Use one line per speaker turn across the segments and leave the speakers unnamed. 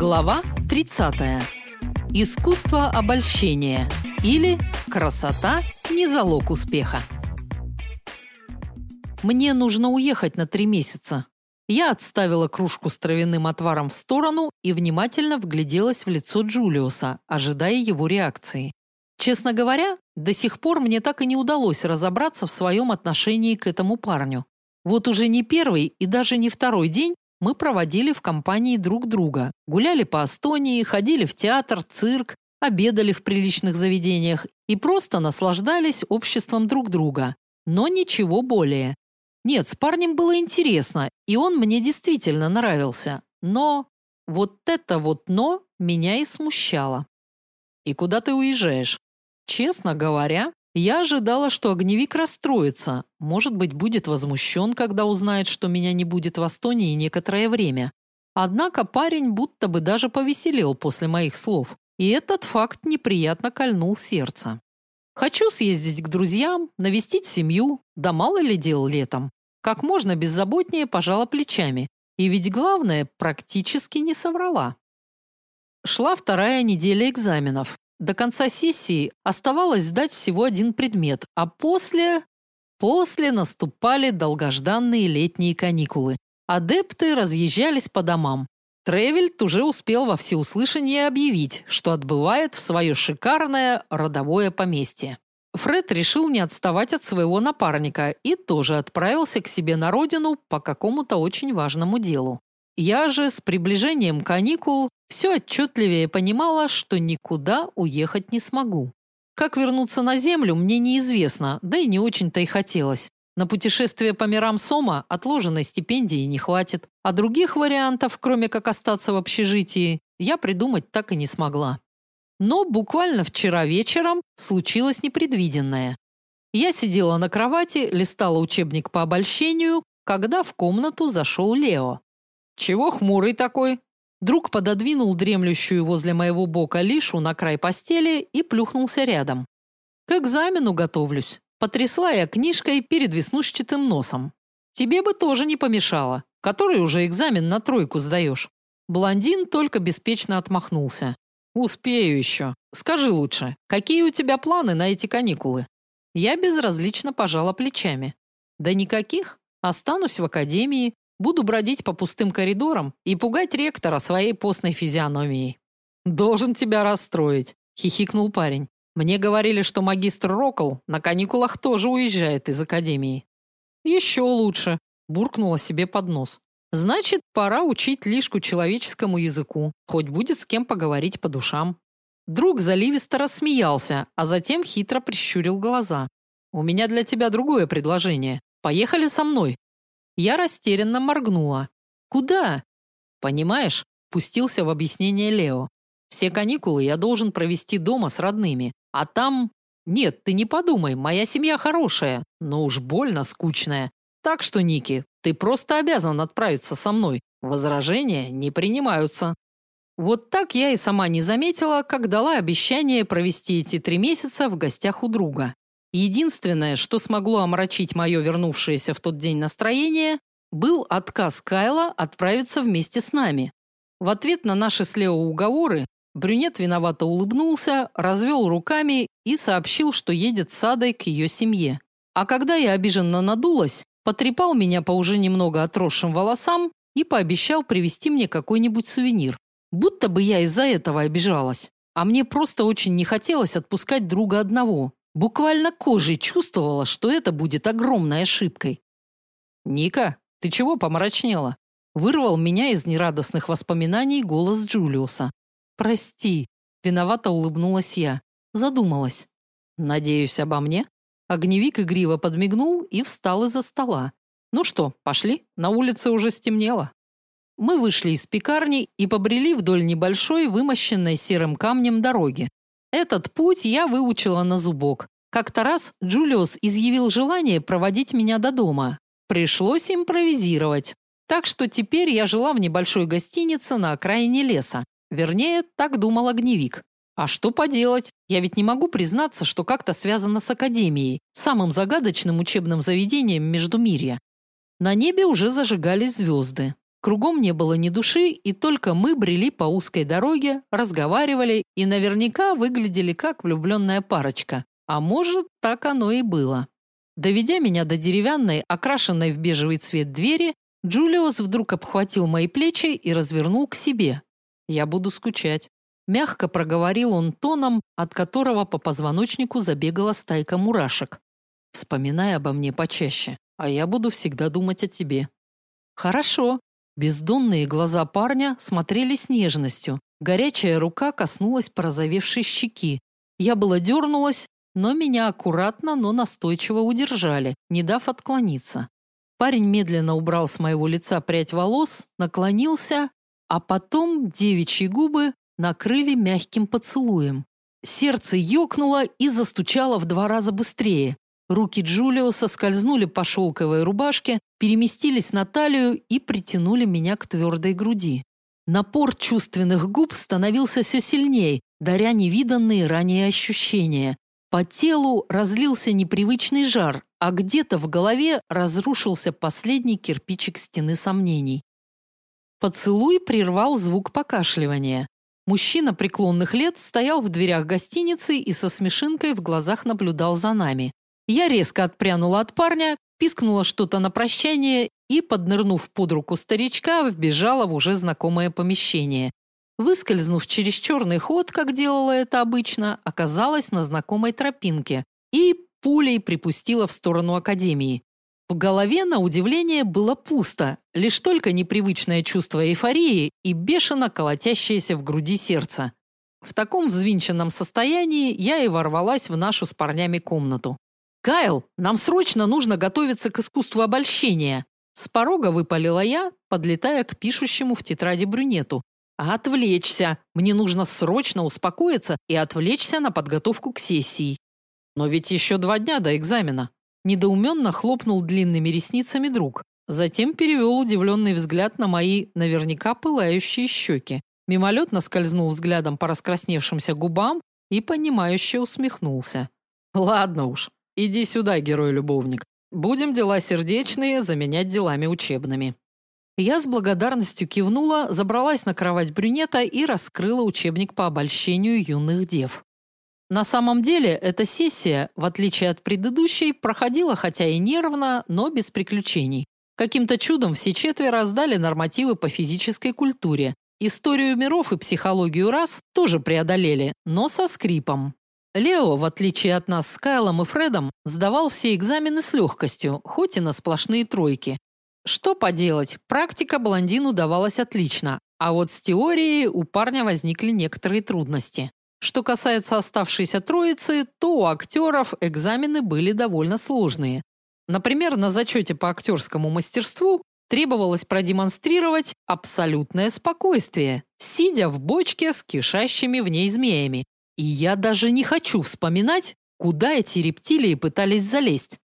Глава 30. Искусство обольщения или красота не залог успеха. Мне нужно уехать на три месяца. Я отставила кружку с травяным отваром в сторону и внимательно вгляделась в лицо Джулиуса, ожидая его реакции. Честно говоря, до сих пор мне так и не удалось разобраться в своем отношении к этому парню. Вот уже не первый и даже не второй день мы проводили в компании друг друга, гуляли по Эстонии, ходили в театр, цирк, обедали в приличных заведениях и просто наслаждались обществом друг друга, но ничего более. Нет, с парнем было интересно, и он мне действительно нравился, но вот это вот но меня и смущало. И куда ты уезжаешь? Честно говоря, я ожидала, что огневик расстроится, может быть, будет возмущен, когда узнает, что меня не будет в Эстонии некоторое время. Однако парень будто бы даже повеселел после моих слов, и этот факт неприятно кольнул сердце. Хочу съездить к друзьям, навестить семью, да мало ли дел летом. Как можно беззаботнее пожала плечами, и ведь главное, практически не соврала. Шла вторая неделя экзаменов. До конца сессии оставалось сдать всего один предмет, а после после наступали долгожданные летние каникулы. Адепты разъезжались по домам. Тревельт уже успел во всеуслышание объявить, что отбывает в свое шикарное родовое поместье. Фред решил не отставать от своего напарника и тоже отправился к себе на родину по какому-то очень важному делу. Я же с приближением каникул все отчетливее понимала, что никуда уехать не смогу. Как вернуться на землю, мне неизвестно, да и не очень-то и хотелось. На путешествие по мирам Сома отложенной стипендии не хватит, а других вариантов, кроме как остаться в общежитии, я придумать так и не смогла. Но буквально вчера вечером случилось непредвиденное. Я сидела на кровати, листала учебник по обольщению, когда в комнату зашел Лео. «Чего хмурый такой?» Друг пододвинул дремлющую возле моего бока Лишу на край постели и плюхнулся рядом. К экзамену готовлюсь. Потрясла я книжкой перед веснушчатым носом. Тебе бы тоже не помешало. Который уже экзамен на тройку сдаешь?» Блондин только беспечно отмахнулся. Успею еще. Скажи лучше, какие у тебя планы на эти каникулы? Я безразлично пожала плечами. Да никаких. Останусь в академии, Буду бродить по пустым коридорам и пугать ректора своей постной физиономией. Должен тебя расстроить, хихикнул парень. Мне говорили, что магистр Рокл на каникулах тоже уезжает из академии. «Еще лучше, буркнула себе под нос. Значит, пора учить лишку человеческому языку, хоть будет с кем поговорить по душам. Друг заливисто рассмеялся, а затем хитро прищурил глаза. У меня для тебя другое предложение. Поехали со мной. Я растерянно моргнула. Куда? Понимаешь, пустился в объяснение Лео. Все каникулы я должен провести дома с родными, а там Нет, ты не подумай, моя семья хорошая, но уж больно скучная. Так что, Ники, ты просто обязан отправиться со мной. Возражения не принимаются. Вот так я и сама не заметила, как дала обещание провести эти три месяца в гостях у друга. Единственное, что смогло омрачить мое вернувшееся в тот день настроение, был отказ Кайла отправиться вместе с нами. В ответ на наши с Лео уговоры брюнет виновато улыбнулся, развел руками и сообщил, что едет с Адой к ее семье. А когда я обиженно надулась, потрепал меня по уже немного отросшим волосам и пообещал привезти мне какой-нибудь сувенир. Будто бы я из-за этого обижалась. А мне просто очень не хотелось отпускать друга одного. Буквально кожей чувствовала, что это будет огромной ошибкой. «Ника, ты чего помрачнела?» Вырвал меня из нерадостных воспоминаний голос Джулиуса. «Прости», – виновато улыбнулась я. Задумалась. «Надеюсь, обо мне?» Огневик игриво подмигнул и встал из-за стола. «Ну что, пошли? На улице уже стемнело». Мы вышли из пекарни и побрели вдоль небольшой, вымощенной серым камнем дороги. Этот путь я выучила на зубок. Как-то раз Джулиус изъявил желание проводить меня до дома. Пришлось импровизировать. Так что теперь я жила в небольшой гостинице на окраине леса. Вернее, так думал огневик. А что поделать? Я ведь не могу признаться, что как-то связано с академией, самым загадочным учебным заведением Междумирья. На небе уже зажигались звезды. Кругом не было ни души, и только мы брели по узкой дороге, разговаривали и наверняка выглядели как влюбленная парочка. А может, так оно и было. Доведя меня до деревянной, окрашенной в бежевый цвет двери, Джулиус вдруг обхватил мои плечи и развернул к себе. Я буду скучать. Мягко проговорил он тоном, от которого по позвоночнику забегала стайка мурашек. Вспоминай обо мне почаще, а я буду всегда думать о тебе. Хорошо. Бездонные глаза парня смотрели с нежностью. Горячая рука коснулась порозовевшей щеки. Я было дернулась, но меня аккуратно, но настойчиво удержали, не дав отклониться. Парень медленно убрал с моего лица прядь волос, наклонился, а потом девичьи губы накрыли мягким поцелуем. Сердце ёкнуло и застучало в два раза быстрее. Руки Джулиуса скользнули по шелковой рубашке, переместились на талию и притянули меня к твердой груди. Напор чувственных губ становился все сильнее, даря невиданные ранее ощущения. По телу разлился непривычный жар, а где-то в голове разрушился последний кирпичик стены сомнений. Поцелуй прервал звук покашливания. Мужчина преклонных лет стоял в дверях гостиницы и со смешинкой в глазах наблюдал за нами. Я резко отпрянула от парня, пискнула что-то на прощание и, поднырнув под руку старичка, вбежала в уже знакомое помещение. Выскользнув через черный ход, как делала это обычно, оказалась на знакомой тропинке и пулей припустила в сторону академии. В голове, на удивление, было пусто, лишь только непривычное чувство эйфории и бешено колотящееся в груди сердце. В таком взвинченном состоянии я и ворвалась в нашу с парнями комнату. «Кайл, нам срочно нужно готовиться к искусству обольщения!» С порога выпалила я, подлетая к пишущему в тетради брюнету. «А отвлечься! Мне нужно срочно успокоиться и отвлечься на подготовку к сессии. Но ведь еще два дня до экзамена. Недоуменно хлопнул длинными ресницами друг. Затем перевел удивленный взгляд на мои наверняка пылающие щеки. Мимолетно скользнул взглядом по раскрасневшимся губам и понимающе усмехнулся. Ладно уж, иди сюда, герой-любовник. Будем дела сердечные заменять делами учебными. Я с благодарностью кивнула, забралась на кровать брюнета и раскрыла учебник по обольщению юных дев. На самом деле, эта сессия, в отличие от предыдущей, проходила хотя и нервно, но без приключений. Каким-то чудом все четверо сдали нормативы по физической культуре. Историю миров и психологию рас тоже преодолели, но со скрипом. Лео, в отличие от нас с Кайлом и Фредом, сдавал все экзамены с легкостью, хоть и на сплошные тройки. Что поделать, практика блондину давалась отлично, а вот с теорией у парня возникли некоторые трудности. Что касается оставшейся троицы, то у актеров экзамены были довольно сложные. Например, на зачете по актерскому мастерству требовалось продемонстрировать абсолютное спокойствие, сидя в бочке с кишащими в ней змеями. И я даже не хочу вспоминать, куда эти рептилии пытались залезть.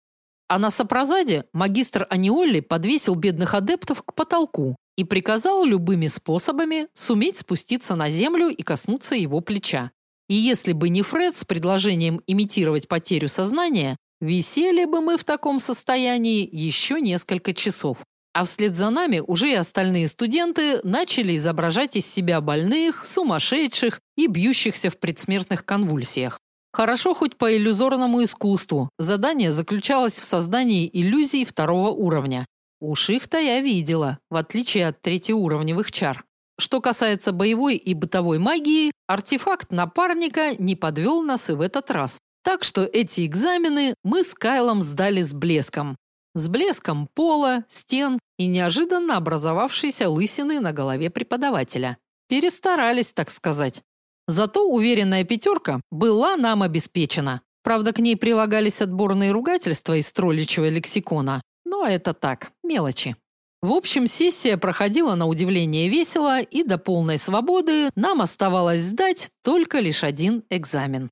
А на сопрозаде магистр Аниолли подвесил бедных адептов к потолку и приказал любыми способами суметь спуститься на землю и коснуться его плеча. И если бы не Фред с предложением имитировать потерю сознания, висели бы мы в таком состоянии еще несколько часов. А вслед за нами уже и остальные студенты начали изображать из себя больных, сумасшедших и бьющихся в предсмертных конвульсиях. Хорошо хоть по иллюзорному искусству. Задание заключалось в создании иллюзий второго уровня. Уж их-то я видела, в отличие от третьеуровневых чар. Что касается боевой и бытовой магии, артефакт напарника не подвел нас и в этот раз. Так что эти экзамены мы с Кайлом сдали с блеском. С блеском пола, стен и неожиданно образовавшейся лысины на голове преподавателя. Перестарались, так сказать. Зато уверенная пятерка была нам обеспечена. Правда, к ней прилагались отборные ругательства из тролличьего лексикона. Но это так, мелочи. В общем, сессия проходила на удивление весело, и до полной свободы нам оставалось сдать только лишь один экзамен.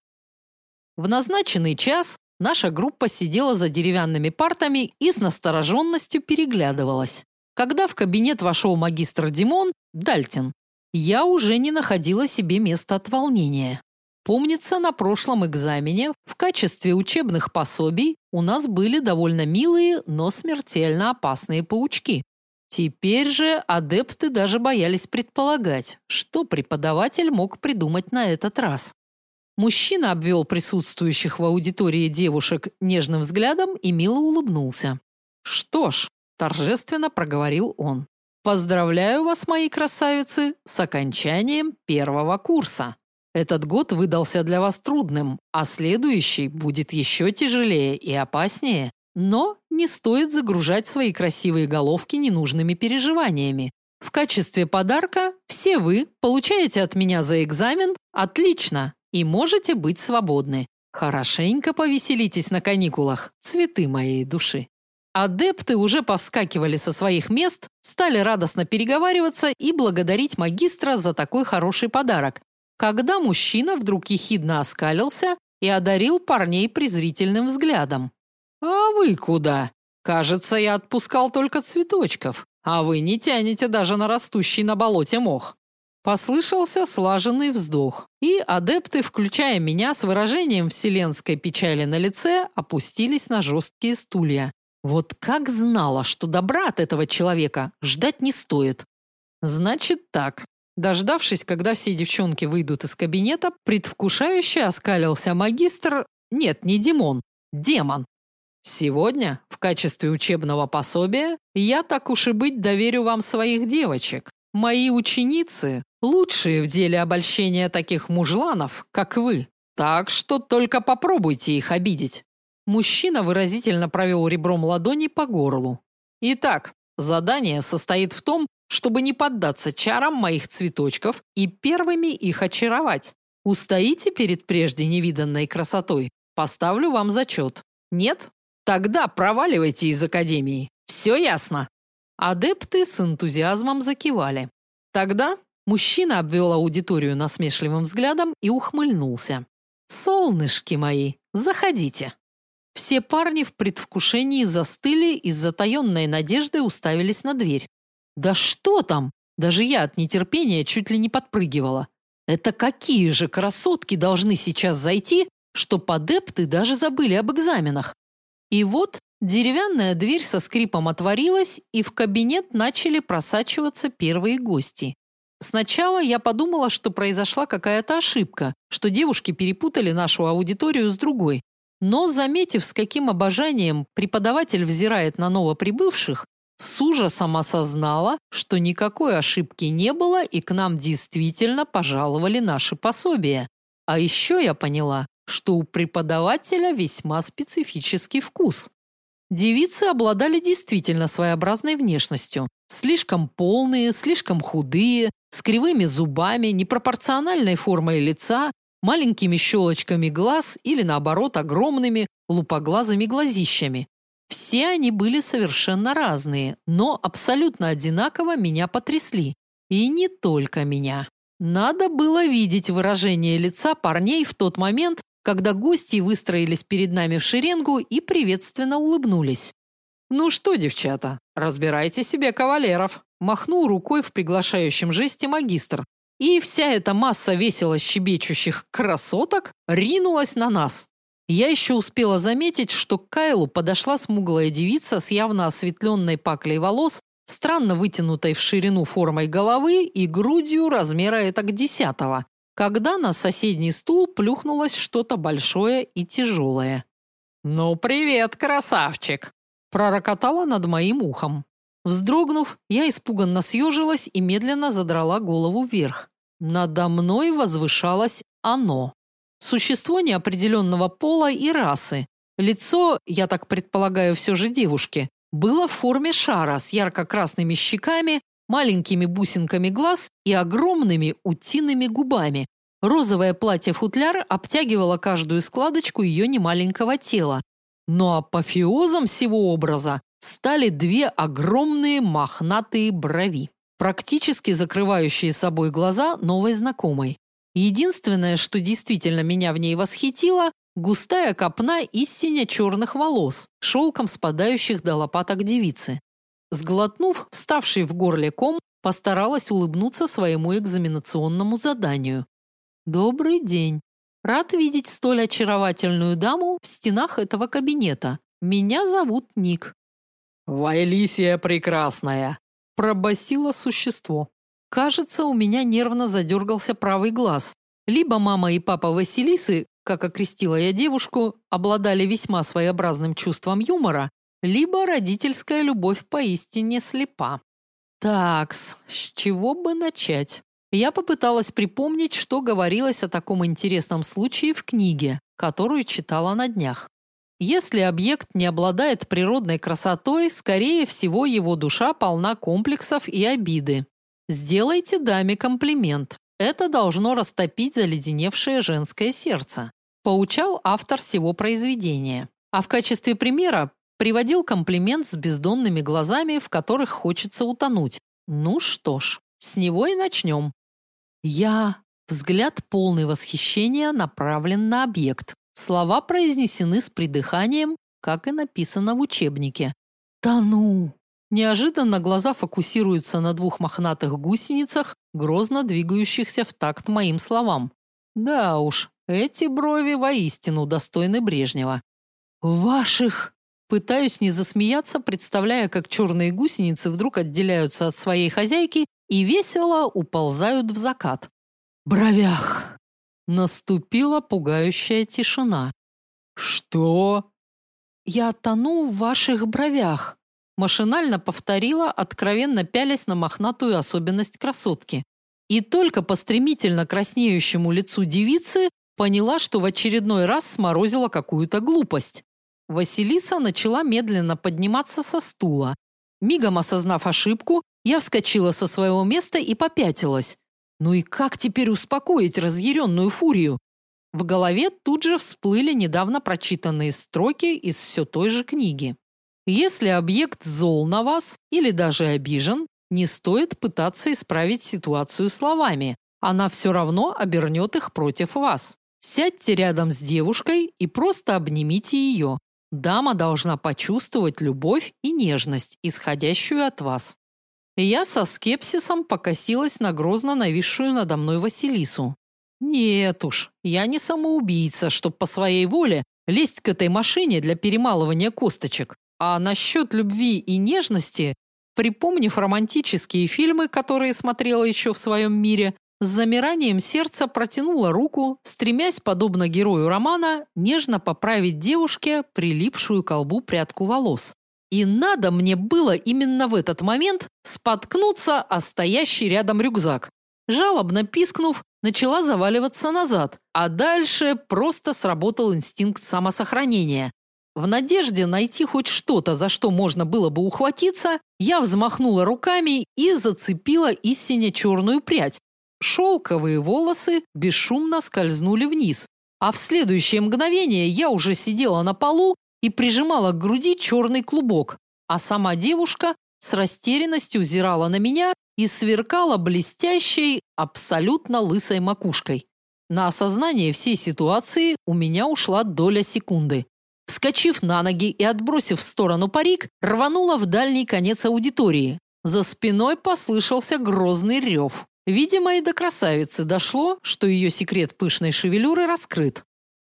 В назначенный час наша группа сидела за деревянными партами и с настороженностью переглядывалась. Когда в кабинет вошел магистр Димон Дальтин, я уже не находила себе места от волнения. Помнится, на прошлом экзамене в качестве учебных пособий у нас были довольно милые, но смертельно опасные паучки. Теперь же адепты даже боялись предполагать, что преподаватель мог придумать на этот раз. Мужчина обвел присутствующих в аудитории девушек нежным взглядом и мило улыбнулся. «Что ж», – торжественно проговорил он, – «поздравляю вас, мои красавицы, с окончанием первого курса. Этот год выдался для вас трудным, а следующий будет еще тяжелее и опаснее. Но не стоит загружать свои красивые головки ненужными переживаниями. В качестве подарка все вы получаете от меня за экзамен отлично и можете быть свободны. Хорошенько повеселитесь на каникулах, цветы моей души. Адепты уже повскакивали со своих мест, стали радостно переговариваться и благодарить магистра за такой хороший подарок. Когда мужчина вдруг ехидно оскалился и одарил парней презрительным взглядом. А вы куда? Кажется, я отпускал только цветочков, а вы не тянете даже на растущий на болоте мох. Послышался слаженный вздох, и адепты, включая меня с выражением вселенской печали на лице, опустились на жесткие стулья. Вот как знала, что добра от этого человека ждать не стоит. Значит так. Дождавшись, когда все девчонки выйдут из кабинета, предвкушающе оскалился магистр, нет, не Димон, демон, Сегодня, в качестве учебного пособия, я так уж и быть доверю вам своих девочек. Мои ученицы лучшие в деле обольщения таких мужланов, как вы. Так что только попробуйте их обидеть. Мужчина выразительно провел ребром ладони по горлу. Итак, задание состоит в том, чтобы не поддаться чарам моих цветочков и первыми их очаровать. Устоите перед прежде невиданной красотой? Поставлю вам зачет. Нет? Тогда проваливайте из академии. Все ясно. Адепты с энтузиазмом закивали. Тогда мужчина обвел аудиторию насмешливым взглядом и ухмыльнулся. Солнышки мои, заходите. Все парни в предвкушении застыли и с затаенной надеждой уставились на дверь. Да что там? Даже я от нетерпения чуть ли не подпрыгивала. Это какие же красотки должны сейчас зайти, что адепты даже забыли об экзаменах? И вот деревянная дверь со скрипом отворилась, и в кабинет начали просачиваться первые гости. Сначала я подумала, что произошла какая-то ошибка, что девушки перепутали нашу аудиторию с другой. Но, заметив, с каким обожанием преподаватель взирает на новоприбывших, с ужасом осознала, что никакой ошибки не было и к нам действительно пожаловали наши пособия. А еще я поняла, что у преподавателя весьма специфический вкус. Девицы обладали действительно своеобразной внешностью. Слишком полные, слишком худые, с кривыми зубами, непропорциональной формой лица, маленькими щелочками глаз или наоборот огромными лупоглазыми глазищами. Все они были совершенно разные, но абсолютно одинаково меня потрясли. И не только меня. Надо было видеть выражение лица парней в тот момент, когда гости выстроились перед нами в шеренгу и приветственно улыбнулись. Ну что, девчата, разбирайте себе кавалеров, махнул рукой в приглашающем жесте магистр. И вся эта масса весело щебечущих красоток ринулась на нас. Я еще успела заметить, что к Кайлу подошла смуглая девица с явно осветленной паклей волос, странно вытянутой в ширину формой головы и грудью размера этак десятого, когда на соседний стул плюхнулось что-то большое и тяжелое. «Ну, привет, красавчик!» пророкотала над моим ухом. Вздрогнув, я испуганно съежилась и медленно задрала голову вверх. Надо мной возвышалось оно. Существо неопределенного пола и расы. Лицо, я так предполагаю, все же девушки, было в форме шара с ярко-красными щеками, маленькими бусинками глаз и огромными утиными губами. Розовое платье-футляр обтягивало каждую складочку ее немаленького тела. Но апофеозом всего образа стали две огромные мохнатые брови, практически закрывающие собой глаза новой знакомой. Единственное, что действительно меня в ней восхитило, густая копна из сине-черных волос, шелком спадающих до лопаток девицы. Сглотнув вставший в горле ком, постаралась улыбнуться своему экзаменационному заданию. Добрый день. Рад видеть столь очаровательную даму в стенах этого кабинета. Меня зовут Ник.
Вайлисия прекрасная.
пробасило существо. Кажется, у меня нервно задергался правый глаз. Либо мама и папа Василисы, как окрестила я девушку, обладали весьма своеобразным чувством юмора, либо родительская любовь поистине слепа. Такс, с чего бы начать? Я попыталась припомнить, что говорилось о таком интересном случае в книге, которую читала на днях. Если объект не обладает природной красотой, скорее всего, его душа полна комплексов и обиды. Сделайте даме комплимент. Это должно растопить заледеневшее женское сердце. Поучал автор всего произведения. А в качестве примера приводил комплимент с бездонными глазами, в которых хочется утонуть. Ну что ж, с него и начнем. Я взгляд полный восхищения направлен на объект. Слова произнесены с придыханием, как и написано в учебнике. Да ну. Неожиданно глаза фокусируются на двух мохнатых гусеницах, грозно двигающихся в такт моим словам. Да уж, эти брови воистину достойны Брежнева. Ваших Пытаюсь не засмеяться, представляя, как черные гусеницы вдруг отделяются от своей хозяйки и весело уползают в закат. Бровях. Наступила пугающая тишина. Что? Я тону в ваших бровях, машинально повторила, откровенно пялясь на мохнатую особенность красотки. И только по стремительно краснеющему лицу девицы поняла, что в очередной раз сморозила какую-то глупость. Василиса начала медленно подниматься со стула. Мигом осознав ошибку, я вскочила со своего места и попятилась. Ну и как теперь успокоить разъяренную фурию? В голове тут же всплыли недавно прочитанные строки из все той же книги. Если объект зол на вас или даже обижен, не стоит пытаться исправить ситуацию словами. Она все равно обернет их против вас. Сядьте рядом с девушкой и просто обнимите ее. Дама должна почувствовать любовь и нежность, исходящую от вас. Я со скепсисом покосилась на грозно нависшую надо мной Василису. Нет уж, я не самоубийца, чтоб по своей воле лезть к этой машине для перемалывания косточек. А насчет любви и нежности, припомнив романтические фильмы, которые смотрела еще в своем мире, с замиранием сердца протянула руку, стремясь, подобно герою романа, нежно поправить девушке прилипшую к лбу прядку волос. И надо мне было именно в этот момент споткнуться о стоящий рядом рюкзак. Жалобно пискнув, начала заваливаться назад, а дальше просто сработал инстинкт самосохранения. В надежде найти хоть что-то, за что можно было бы ухватиться, я взмахнула руками и зацепила истине черную прядь. Шелковые волосы бесшумно скользнули вниз, а в следующее мгновение я уже сидела на полу и прижимала к груди черный клубок, а сама девушка с растерянностью взирала на меня и сверкала блестящей, абсолютно лысой макушкой. На осознание всей ситуации у меня ушла доля секунды. Вскочив на ноги и отбросив в сторону парик, рванула в дальний конец аудитории. За спиной послышался грозный рев. Видимо, и до красавицы дошло, что ее секрет пышной шевелюры раскрыт.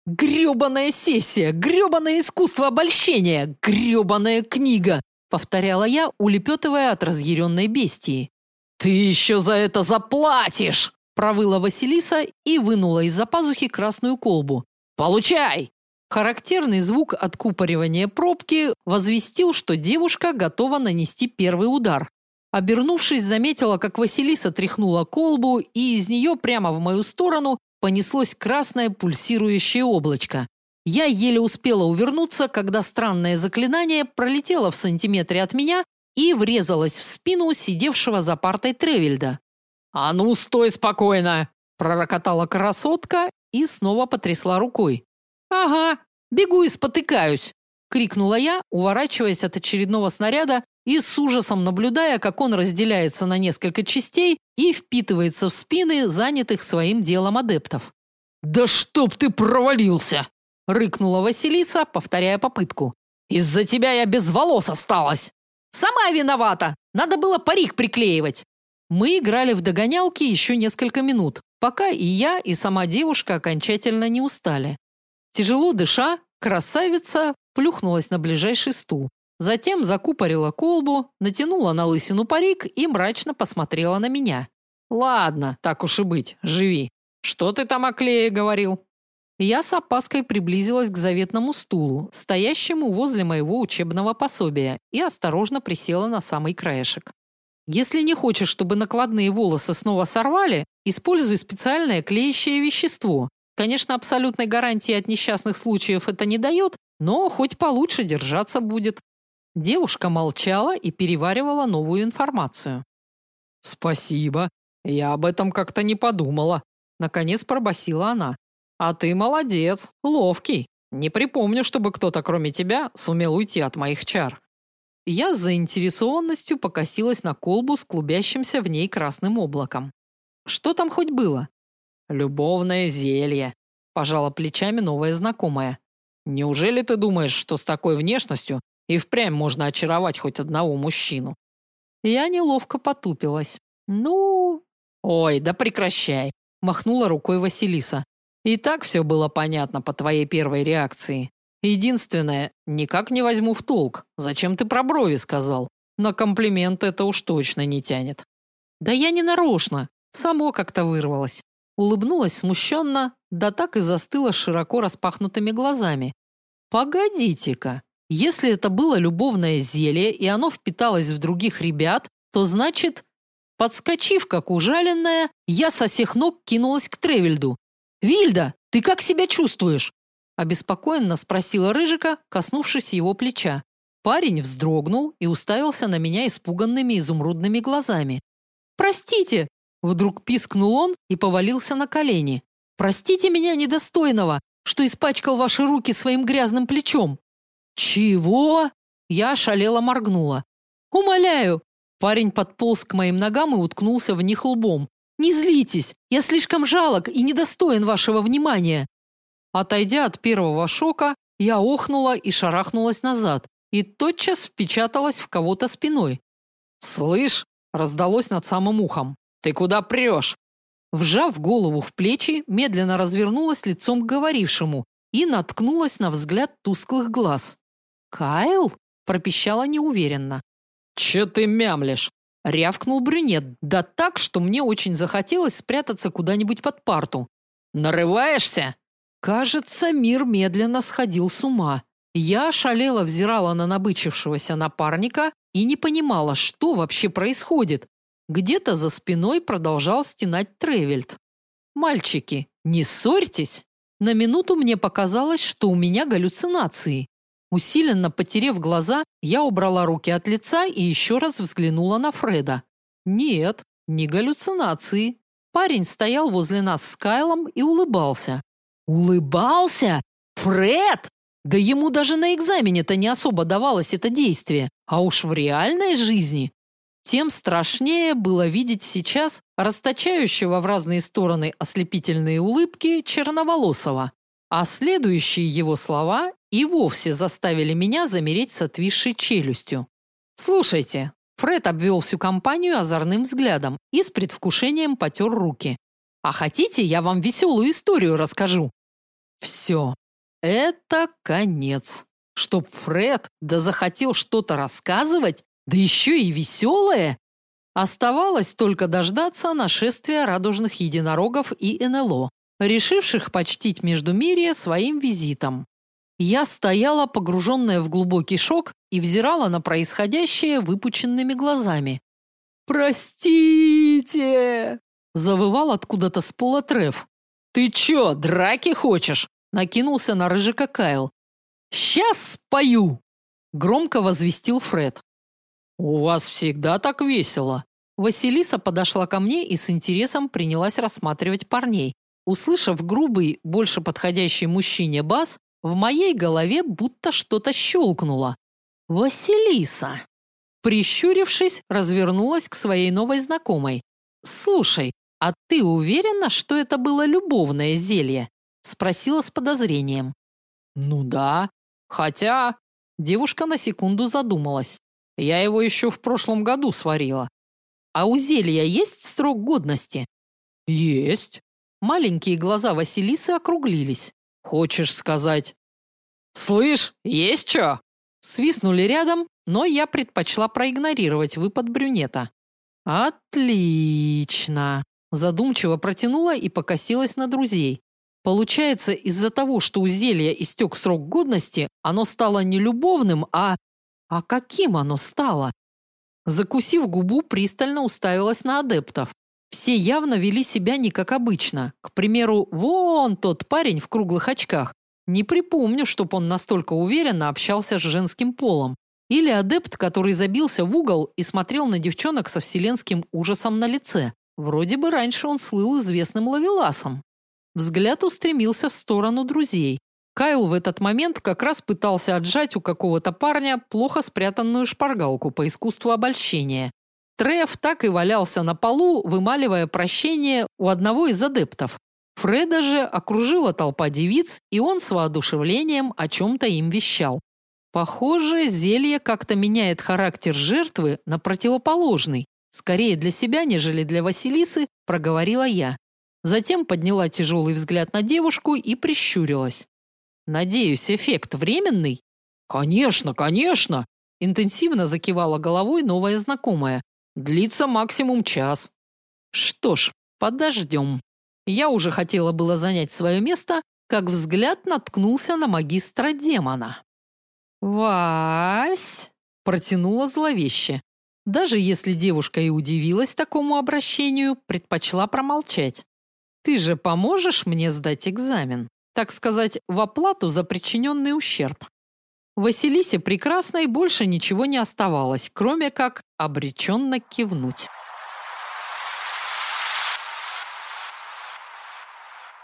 Грёбаная сессия, грёбаное искусство обольщения, грёбаная книга, повторяла я, улепетывая от разъяренной бестии. Ты еще за это заплатишь, провыла Василиса и вынула из-за пазухи красную колбу. Получай! Характерный звук откупоривания пробки возвестил, что девушка готова нанести первый удар. Обернувшись, заметила, как Василиса тряхнула колбу, и из нее прямо в мою сторону понеслось красное пульсирующее облачко. Я еле успела увернуться, когда странное заклинание пролетело в сантиметре от меня и врезалось в спину сидевшего за партой Тревельда. «А ну, стой спокойно!» – пророкотала красотка и снова потрясла рукой. «Ага, бегу и спотыкаюсь!» – крикнула я, уворачиваясь от очередного снаряда и с ужасом наблюдая, как он разделяется на несколько частей и впитывается в спины занятых своим делом адептов. «Да чтоб ты провалился!» – рыкнула Василиса, повторяя попытку. «Из-за тебя я без волос осталась!» «Сама виновата! Надо было парик приклеивать!» Мы играли в догонялки еще несколько минут, пока и я, и сама девушка окончательно не устали. Тяжело дыша, красавица плюхнулась на ближайший стул. Затем закупорила колбу, натянула на лысину парик и мрачно посмотрела на меня. Ладно, так уж и быть, живи. Что ты там о клее говорил? Я с опаской приблизилась к заветному стулу, стоящему возле моего учебного пособия, и осторожно присела на самый краешек. Если не хочешь, чтобы накладные волосы снова сорвали, используй специальное клеящее вещество. Конечно, абсолютной гарантии от несчастных случаев это не дает, но хоть получше держаться будет. Девушка молчала и переваривала новую информацию. Спасибо. Я об этом как-то не подумала, наконец пробасила она. А ты молодец, ловкий. Не припомню, чтобы кто-то кроме тебя сумел уйти от моих чар. Я с заинтересованностью покосилась на колбу с клубящимся в ней красным облаком. Что там хоть было? Любовное зелье, пожала плечами новая знакомая. Неужели ты думаешь, что с такой внешностью и впрямь можно очаровать хоть одного мужчину? Я неловко потупилась. Ну, ой, да прекращай, махнула рукой Василиса. И так все было понятно по твоей первой реакции. Единственное, никак не возьму в толк. Зачем ты про брови сказал? На комплимент это уж точно не тянет. Да я не нарочно, само как-то вырвалось. Улыбнулась смущенно, да так и застыла широко распахнутыми глазами. Погодите-ка. Если это было любовное зелье и оно впиталось в других ребят, то значит, подскочив как ужаленная, я со всех ног кинулась к Тревельду. Вильда, ты как себя чувствуешь? обеспокоенно спросила рыжика, коснувшись его плеча. Парень вздрогнул и уставился на меня испуганными изумрудными глазами. Простите, вдруг пискнул он и повалился на колени. Простите меня недостойного, что испачкал ваши руки своим грязным плечом. Чего? Я шалела моргнула. Умоляю. Парень подполз к моим ногам и уткнулся в них лбом. Не злитесь, я слишком жалок и недостоин вашего внимания. Отойдя от первого шока, я охнула и шарахнулась назад, и тотчас впечаталась в кого-то спиной. "Слышь?" раздалось над самым ухом. "Ты куда прешь?» Вжав голову в плечи, медленно развернулась лицом к говорившему и наткнулась на взгляд тусклых глаз. "Кайл?" пропищала неуверенно. "Че ты мямлишь?" рявкнул брюнет, да так, что мне очень захотелось спрятаться куда-нибудь под парту. Нарываешься? Кажется, мир медленно сходил с ума. Я шалела взирала на набычившегося напарника и не понимала, что вообще происходит. Где-то за спиной продолжал стенать Тревельд. Мальчики, не ссорьтесь. На минуту мне показалось, что у меня галлюцинации. Усиленно потерев глаза, я убрала руки от лица и еще раз взглянула на Фреда. Нет, не галлюцинации. Парень стоял возле нас с Кайлом и улыбался. Улыбался? Фред? Да ему даже на экзамене-то не особо давалось это действие, а уж в реальной жизни тем страшнее было видеть сейчас расточающего в разные стороны ослепительные улыбки черноволосого. А следующие его слова и вовсе заставили меня замереть с отвисшей челюстью. Слушайте, Фред обвел всю компанию озорным взглядом и с предвкушением потер руки. А хотите, я вам веселую историю расскажу? Все. Это конец. Чтоб Фред да захотел что-то рассказывать, да еще и веселое. Оставалось только дождаться нашествия радужных единорогов и НЛО решивших почтить Междумирье своим визитом. Я стояла, погруженная в глубокий шок, и взирала на происходящее выпученными глазами. «Простите!» – завывал откуда-то с пола Треф. «Ты чё, драки хочешь?» – накинулся на Рыжика Кайл. «Сейчас спою!» – громко возвестил Фред. «У вас всегда так весело!» Василиса подошла ко мне и с интересом принялась рассматривать парней. Услышав грубый, больше подходящий мужчине бас, в моей голове будто что-то щелкнуло. Василиса. Прищурившись, развернулась к своей новой знакомой. Слушай, а ты уверена, что это было любовное зелье? спросила с подозрением. Ну да, хотя девушка на секунду задумалась. Я его еще в прошлом году сварила. А у зелья есть срок годности? Есть. Маленькие глаза Василисы округлились. Хочешь сказать? Слышь, есть что? Свистнули рядом, но я предпочла проигнорировать выпад брюнета. Отлично, задумчиво протянула и покосилась на друзей. Получается, из-за того, что у зелья истек срок годности, оно стало не любовным, а а каким оно стало? Закусив губу, пристально уставилась на адептов. Все явно вели себя не как обычно. К примеру, вон тот парень в круглых очках. Не припомню, чтоб он настолько уверенно общался с женским полом. Или адепт, который забился в угол и смотрел на девчонок со вселенским ужасом на лице. Вроде бы раньше он слыл известным ловеласом. Взгляд устремился в сторону друзей. Кайл в этот момент как раз пытался отжать у какого-то парня плохо спрятанную шпаргалку по искусству обольщения. Треф так и валялся на полу, вымаливая прощение у одного из адептов. Фреда же окружила толпа девиц, и он с воодушевлением о чем то им вещал. Похоже, зелье как-то меняет характер жертвы на противоположный. Скорее для себя, нежели для Василисы, проговорила я. Затем подняла тяжелый взгляд на девушку и прищурилась. Надеюсь, эффект временный? Конечно, конечно, интенсивно закивала головой новая знакомая. Длится максимум час. Что ж, подождем. Я уже хотела было занять свое место, как взгляд наткнулся на магистра демона. «Вась!» – протянула зловеще. Даже если девушка и удивилась такому обращению, предпочла промолчать. «Ты же поможешь мне сдать экзамен, так сказать, в оплату за причиненный ущерб?» Василисе Прекрасной больше ничего не оставалось, кроме как обреченно кивнуть.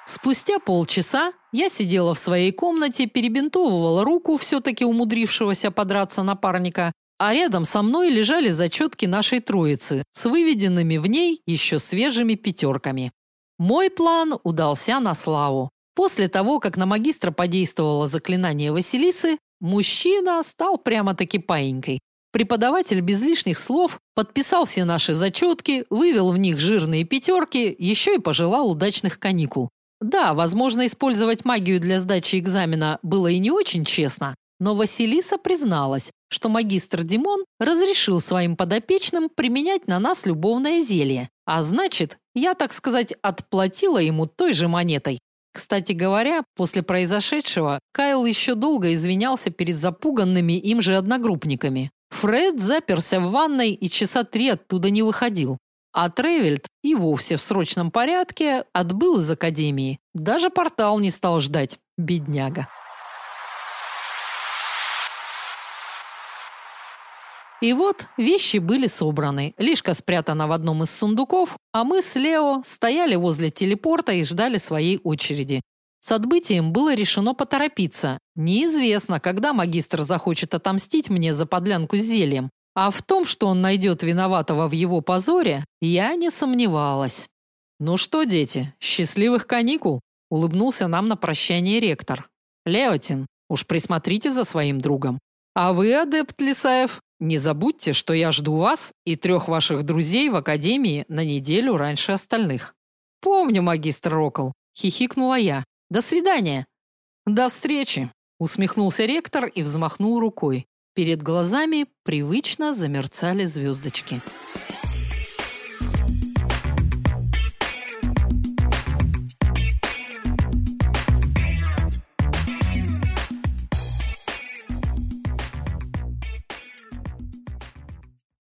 Спустя полчаса я сидела в своей комнате, перебинтовывала руку все-таки умудрившегося подраться напарника, а рядом со мной лежали зачетки нашей троицы с выведенными в ней еще свежими пятерками. Мой план удался на славу. После того, как на магистра подействовало заклинание Василисы, Мужчина стал прямо-таки паинькой. Преподаватель без лишних слов подписал все наши зачетки, вывел в них жирные пятерки, еще и пожелал удачных каникул. Да, возможно, использовать магию для сдачи экзамена было и не очень честно, но Василиса призналась, что магистр Димон разрешил своим подопечным применять на нас любовное зелье. А значит, я, так сказать, отплатила ему той же монетой. Кстати говоря, после произошедшего Кайл еще долго извинялся перед запуганными им же одногруппниками. Фред заперся в ванной и часа три оттуда не выходил. А Тревельд и вовсе в срочном порядке отбыл из академии. Даже портал не стал ждать, бедняга. И вот вещи были собраны, лишка спрятана в одном из сундуков, а мы с Лео стояли возле телепорта и ждали своей очереди. С отбытием было решено поторопиться. Неизвестно, когда магистр захочет отомстить мне за подлянку с зельем, а в том, что он найдет виноватого в его позоре, я не сомневалась. Ну что, дети, счастливых каникул, улыбнулся нам на прощание ректор. Леотин, уж присмотрите за своим другом. А вы, адепт Лисаев, не забудьте, что я жду вас и трех ваших друзей в академии на неделю раньше остальных. Помню, магистр Рокл, хихикнула я. До свидания. До встречи, усмехнулся ректор и взмахнул рукой. Перед глазами привычно замерцали звездочки.